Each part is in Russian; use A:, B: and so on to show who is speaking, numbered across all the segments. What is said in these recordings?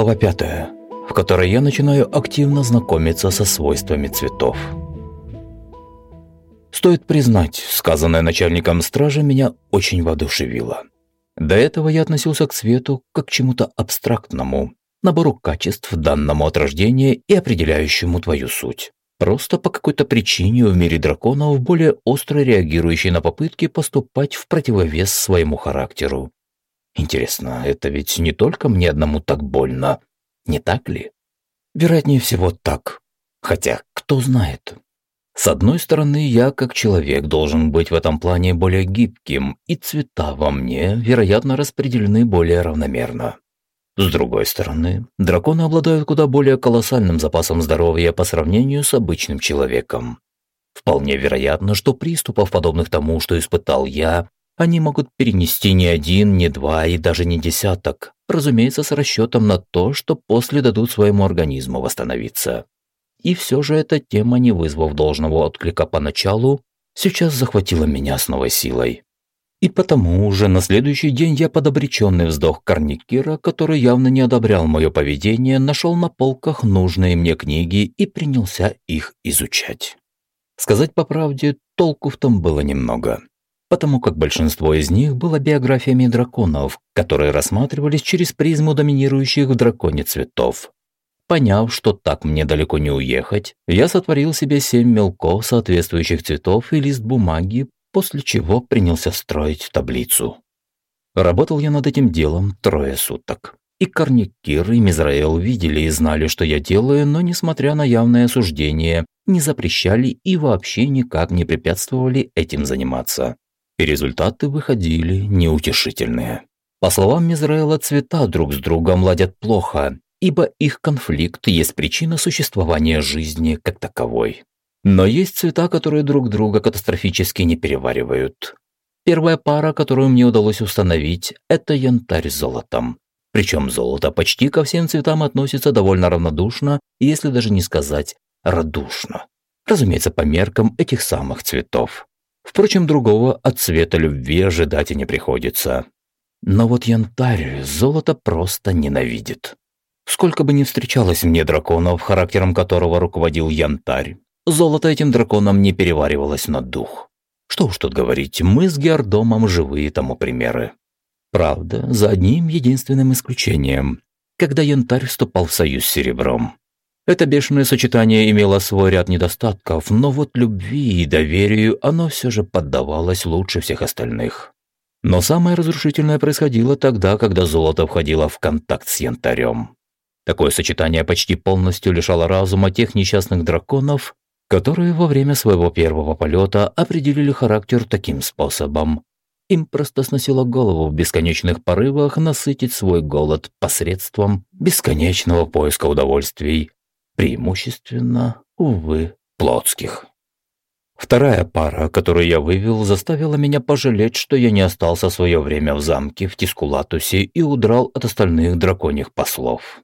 A: Глава пятая, в которой я начинаю активно знакомиться со свойствами цветов. Стоит признать, сказанное начальником стражи меня очень воодушевило. До этого я относился к цвету как к чему-то абстрактному, набору качеств, данному от рождения и определяющему твою суть. Просто по какой-то причине в мире драконов более остро реагирующий на попытки поступать в противовес своему характеру. Интересно, это ведь не только мне одному так больно, не так ли? Вероятнее всего так. Хотя, кто знает. С одной стороны, я как человек должен быть в этом плане более гибким, и цвета во мне, вероятно, распределены более равномерно. С другой стороны, драконы обладают куда более колоссальным запасом здоровья по сравнению с обычным человеком. Вполне вероятно, что приступов, подобных тому, что испытал я, они могут перенести не один, не два и даже не десяток, разумеется, с расчетом на то, что после дадут своему организму восстановиться. И все же эта тема, не вызвав должного отклика поначалу, сейчас захватила меня с новой силой. И потому уже на следующий день я под обреченный вздох Корникира, который явно не одобрял мое поведение, нашел на полках нужные мне книги и принялся их изучать. Сказать по правде, толку в том было немного, потому как большинство из них было биографиями драконов, которые рассматривались через призму доминирующих в драконе цветов. Поняв, что так мне далеко не уехать, я сотворил себе семь мелков соответствующих цветов и лист бумаги, после чего принялся строить таблицу. Работал я над этим делом трое суток. И Корникир, и Мизраэл видели и знали, что я делаю, но, несмотря на явное осуждение, не запрещали и вообще никак не препятствовали этим заниматься. И результаты выходили неутешительные. По словам Мизраэла, цвета друг с другом ладят плохо, ибо их конфликт есть причина существования жизни как таковой. Но есть цвета, которые друг друга катастрофически не переваривают. Первая пара, которую мне удалось установить, это янтарь с золотом. Причем золото почти ко всем цветам относится довольно равнодушно, если даже не сказать радушно. Разумеется, по меркам этих самых цветов. Впрочем, другого от цвета любви ожидать и не приходится. Но вот янтарь золото просто ненавидит. Сколько бы ни встречалось мне драконов, характером которого руководил янтарь, золото этим драконам не переваривалось на дух. Что уж тут говорить, мы с Геордомом живые тому примеры. Правда, за одним единственным исключением, когда янтарь вступал в союз с серебром. Это бешеное сочетание имело свой ряд недостатков, но вот любви и доверию оно все же поддавалось лучше всех остальных. Но самое разрушительное происходило тогда, когда золото входило в контакт с янтарем. Такое сочетание почти полностью лишало разума тех несчастных драконов, которые во время своего первого полета определили характер таким способом. Им просто сносило голову в бесконечных порывах насытить свой голод посредством бесконечного поиска удовольствий, преимущественно, увы, плотских. Вторая пара, которую я вывел, заставила меня пожалеть, что я не остался свое время в замке в Тискулатусе и удрал от остальных драконьих послов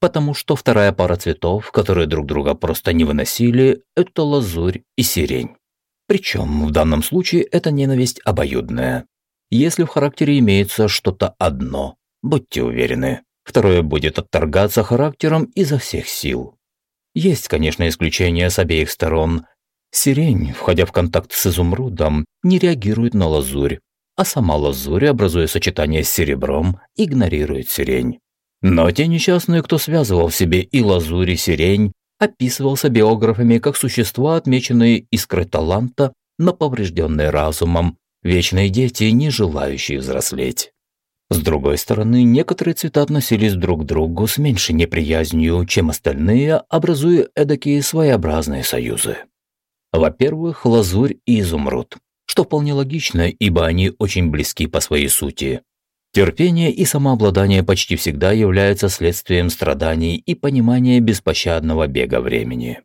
A: потому что вторая пара цветов, которые друг друга просто не выносили, это лазурь и сирень. Причем в данном случае это ненависть обоюдная. Если в характере имеется что-то одно, будьте уверены, второе будет отторгаться характером изо всех сил. Есть, конечно, исключения с обеих сторон. Сирень, входя в контакт с изумрудом, не реагирует на лазурь, а сама лазурь, образуя сочетание с серебром, игнорирует сирень. Но те несчастные, кто связывал в себе и лазурь, и сирень, описывался биографами как существа, отмеченные искрой таланта, но поврежденные разумом, вечные дети, не желающие взрослеть. С другой стороны, некоторые цвета относились друг к другу с меньшей неприязнью, чем остальные, образуя эдакие своеобразные союзы. Во-первых, лазурь и изумруд, что вполне логично, ибо они очень близки по своей сути. Терпение и самообладание почти всегда являются следствием страданий и понимания беспощадного бега времени.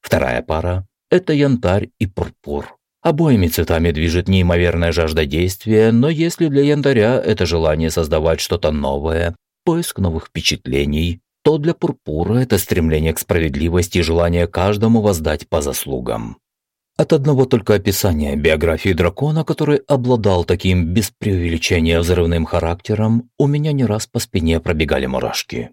A: Вторая пара – это янтарь и пурпур. Обоими цветами движет неимоверная жажда действия, но если для янтаря это желание создавать что-то новое, поиск новых впечатлений, то для пурпура это стремление к справедливости и желание каждому воздать по заслугам. От одного только описания биографии дракона, который обладал таким без преувеличения взрывным характером, у меня не раз по спине пробегали мурашки.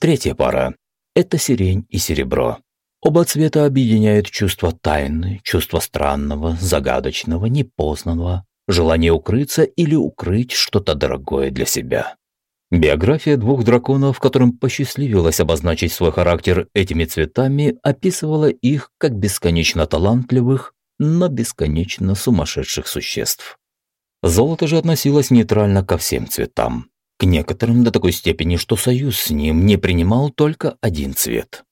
A: Третья пара – это сирень и серебро. Оба цвета объединяют чувство тайны, чувство странного, загадочного, непознанного, желание укрыться или укрыть что-то дорогое для себя. Биография двух драконов, которым посчастливилось обозначить свой характер этими цветами, описывала их как бесконечно талантливых, но бесконечно сумасшедших существ. Золото же относилось нейтрально ко всем цветам. К некоторым до такой степени, что союз с ним не принимал только один цвет.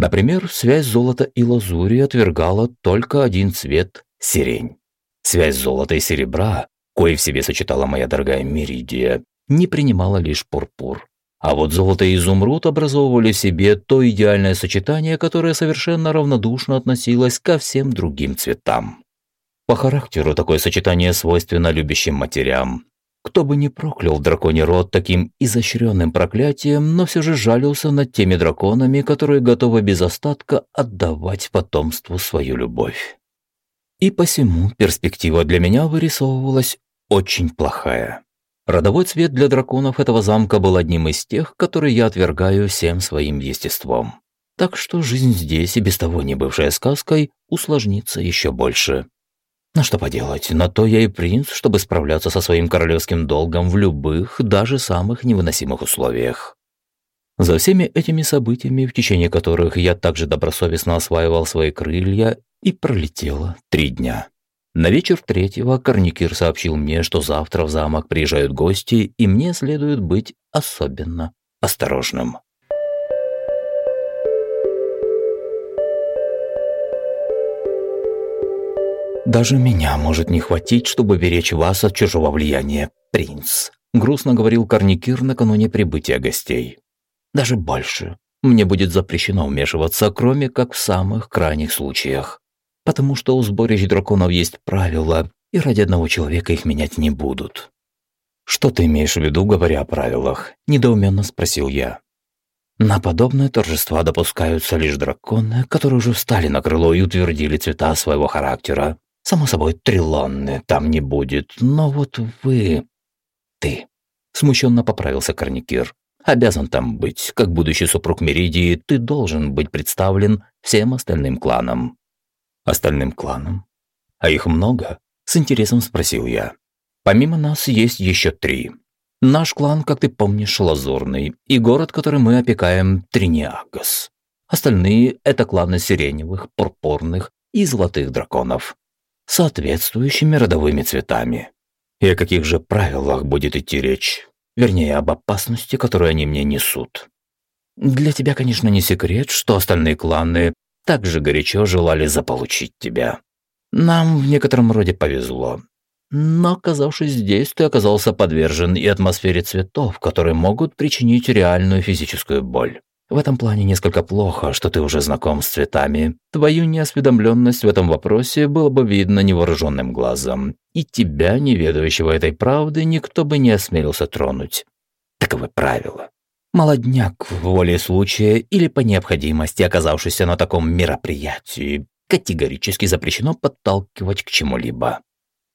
A: Например, связь золота и лазури отвергала только один цвет – сирень. Связь золота и серебра, кое в себе сочетала моя дорогая Меридия, не принимала лишь пурпур. А вот золото и изумруд образовывали в себе то идеальное сочетание, которое совершенно равнодушно относилось ко всем другим цветам. По характеру такое сочетание свойственно любящим матерям. Кто бы ни проклял драконий род таким изощренным проклятием, но все же жалился над теми драконами, которые готовы без остатка отдавать потомству свою любовь. И посему перспектива для меня вырисовывалась очень плохая. Родовой цвет для драконов этого замка был одним из тех, которые я отвергаю всем своим естеством. Так что жизнь здесь, и без того не бывшая сказкой, усложнится еще больше. Но что поделать, на то я и принц, чтобы справляться со своим королевским долгом в любых, даже самых невыносимых условиях. За всеми этими событиями, в течение которых я также добросовестно осваивал свои крылья, и пролетело три дня. На вечер третьего Корникир сообщил мне, что завтра в замок приезжают гости, и мне следует быть особенно осторожным. «Даже меня может не хватить, чтобы беречь вас от чужого влияния, принц», грустно говорил Корникир накануне прибытия гостей. «Даже больше. Мне будет запрещено вмешиваться, кроме как в самых крайних случаях. Потому что у сборищ драконов есть правила, и ради одного человека их менять не будут». «Что ты имеешь в виду, говоря о правилах?» – недоуменно спросил я. На подобные торжества допускаются лишь драконы, которые уже встали на крыло и утвердили цвета своего характера. Само собой, Трилонны там не будет, но вот вы... Ты. Смущенно поправился Корникир. Обязан там быть. Как будущий супруг Меридии, ты должен быть представлен всем остальным кланам. Остальным кланам? А их много? С интересом спросил я. Помимо нас есть еще три. Наш клан, как ты помнишь, Лазурный, и город, который мы опекаем, Триниагас. Остальные – это кланы сиреневых, пурпурных и золотых драконов соответствующими родовыми цветами. И о каких же правилах будет идти речь? Вернее, об опасности, которую они мне несут. Для тебя, конечно, не секрет, что остальные кланы также горячо желали заполучить тебя. Нам в некотором роде повезло. Но, оказавшись здесь, ты оказался подвержен и атмосфере цветов, которые могут причинить реальную физическую боль. В этом плане несколько плохо, что ты уже знаком с цветами. Твою неосведомленность в этом вопросе было бы видно невооруженным глазом. И тебя, неведающего этой правды, никто бы не осмелился тронуть. Таковы правила. Молодняк в воле случая или по необходимости, оказавшийся на таком мероприятии, категорически запрещено подталкивать к чему-либо.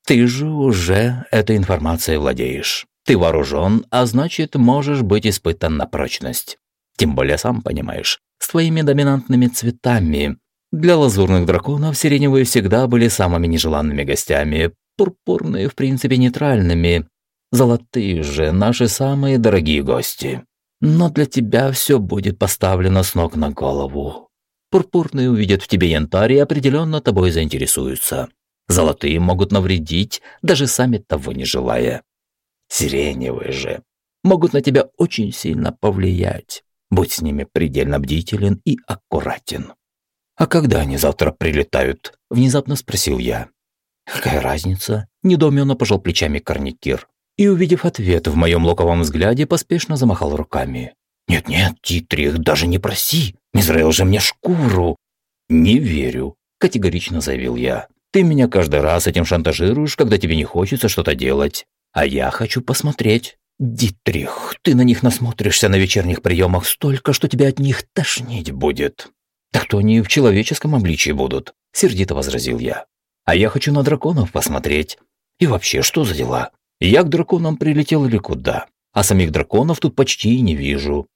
A: Ты же уже этой информацией владеешь. Ты вооружен, а значит, можешь быть испытан на прочность. Тем более, сам понимаешь, с твоими доминантными цветами. Для лазурных драконов сиреневые всегда были самыми нежеланными гостями, пурпурные, в принципе, нейтральными. Золотые же наши самые дорогие гости. Но для тебя все будет поставлено с ног на голову. Пурпурные увидят в тебе янтарь и определенно тобой заинтересуются. Золотые могут навредить, даже сами того не желая. Сиреневые же могут на тебя очень сильно повлиять. Будь с ними предельно бдителен и аккуратен. «А когда они завтра прилетают?» – внезапно спросил я. «Какая разница?» – недоуменно пожал плечами Корникир. И, увидев ответ в моем локовом взгляде, поспешно замахал руками. «Нет-нет, Дитрих, даже не проси! Мизраил же мне шкуру!» «Не верю», – категорично заявил я. «Ты меня каждый раз этим шантажируешь, когда тебе не хочется что-то делать. А я хочу посмотреть». «Дитрих, ты на них насмотришься на вечерних приемах столько, что тебя от них тошнить будет». «Так то они в человеческом обличии будут», — сердито возразил я. «А я хочу на драконов посмотреть. И вообще, что за дела? Я к драконам прилетел или куда? А самих драконов тут почти и не вижу.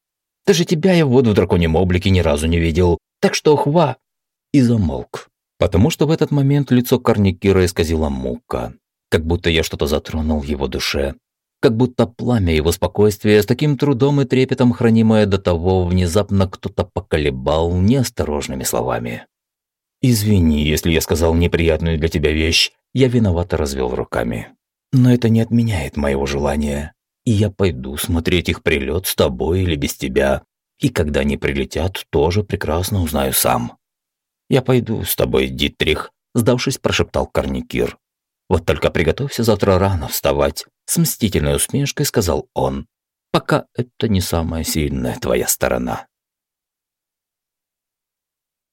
A: Даже тебя я вот в драконьем облике ни разу не видел. Так что хва!» И замолк. Потому что в этот момент лицо Корникира исказила мука. Как будто я что-то затронул его душе. Как будто пламя его спокойствия, с таким трудом и трепетом хранимое до того, внезапно кто-то поколебал неосторожными словами. «Извини, если я сказал неприятную для тебя вещь, я виновато развел руками. Но это не отменяет моего желания, и я пойду смотреть их прилет с тобой или без тебя, и когда они прилетят, тоже прекрасно узнаю сам». «Я пойду с тобой, Дитрих», – сдавшись, прошептал Корникир. «Вот только приготовься завтра рано вставать», – с мстительной усмешкой сказал он. «Пока это не самая сильная твоя сторона».